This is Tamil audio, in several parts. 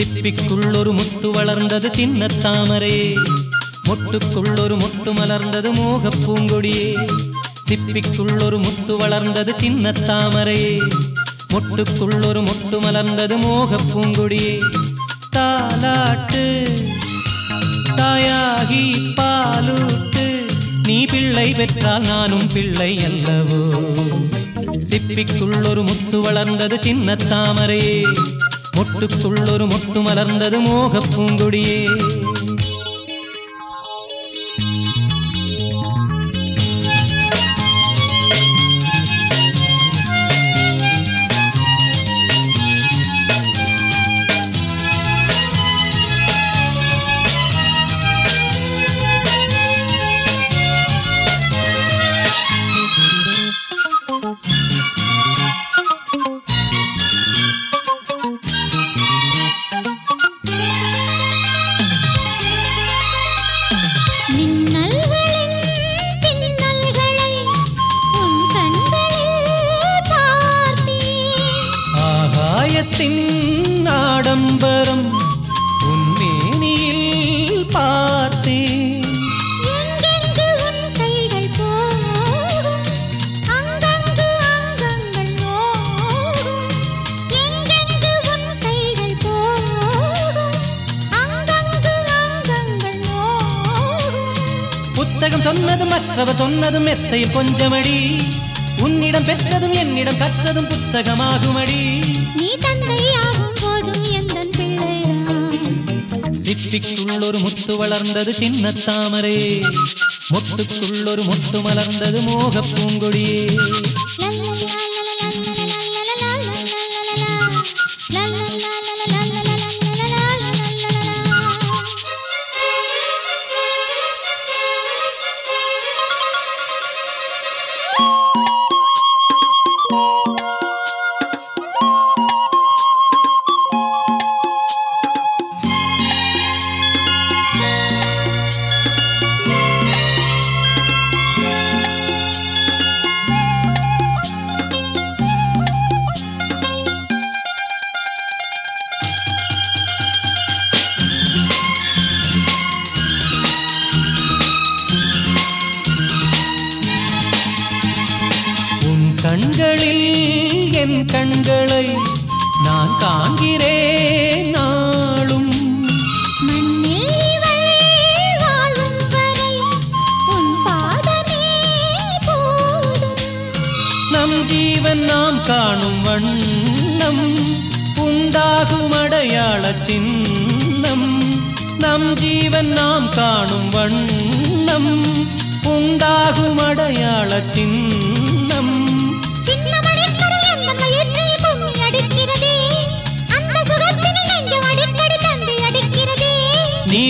சிப்பிக்குள் ஒரு முத்து வளர்ந்தது சின்ன தாமரே. மொட்டுக்குள் ஒரு முத்து மலர்ந்தது மோக பூங்கொடியே. சிப்பிக்குள் ஒரு முத்து வளர்ந்தது சின்ன தாமரே. மொட்டுக்குள் ஒரு முத்து மலர்ந்தது மோக பூங்கொடியே. தாலாட்டு தாயாகி பாலூட்டு நீ பிள்ளை பெற்றால் நானும் பிள்ளை அல்லவோ. சிப்பிக்குள் ஒரு முத்து வளர்ந்தது சின்ன தாமரையே மொட்டுக்குள் ஒரு மொட்டு மலர்ந்தது மோகப் பூங்குடியே. போகும் அங்கங்கு அங்கங்கள் ஓடும் புத்தகம் சொன்னதும் மற்றவர் சொன்னதும் மெத்தையில் கொஞ்சமடி. உன்னிடம் பெற்றதும் என்னிடம் கற்றதும் புத்தகமாகுமடி. நீ தந்தையாகும் போதும் பிள்ளைதான். சிப்பிக்குள் ஒரு முத்து வளர்ந்தது சின்ன தாமரை. மொட்டுக்குள் ஒரு மொட்டு மலர்ந்தது மோகப் பூங்கொடியே. என் கண்களை நான் காண்கிறேன் நாளும். நம் ஜீவன் நாம் காணும் வண்ணம் உண்டாகும் அடையாள சின்னம். நம் ஜீவன் நாம் காணும் வண்ணம் உண்டாகும் அடையாள சின்னம்.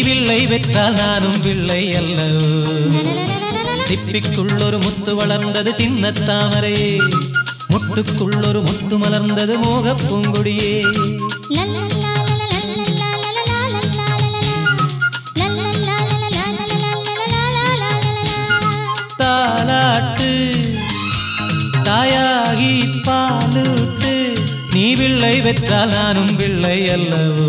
வில்லை வெற்றால் நானும் வில்லை அல்ல சிப்பிக்குள் ஒரு முத்து வளர்ந்தது சின்ன தாமரை முட்டுக்குள் ஒரு முத்து மலர்ந்தது மோக பூங்குடியே. தாலாட்டு தாயாகி பாலூட்டு நீ வில்லை வெற்றால் நானும் வில்லை அல்லவோ?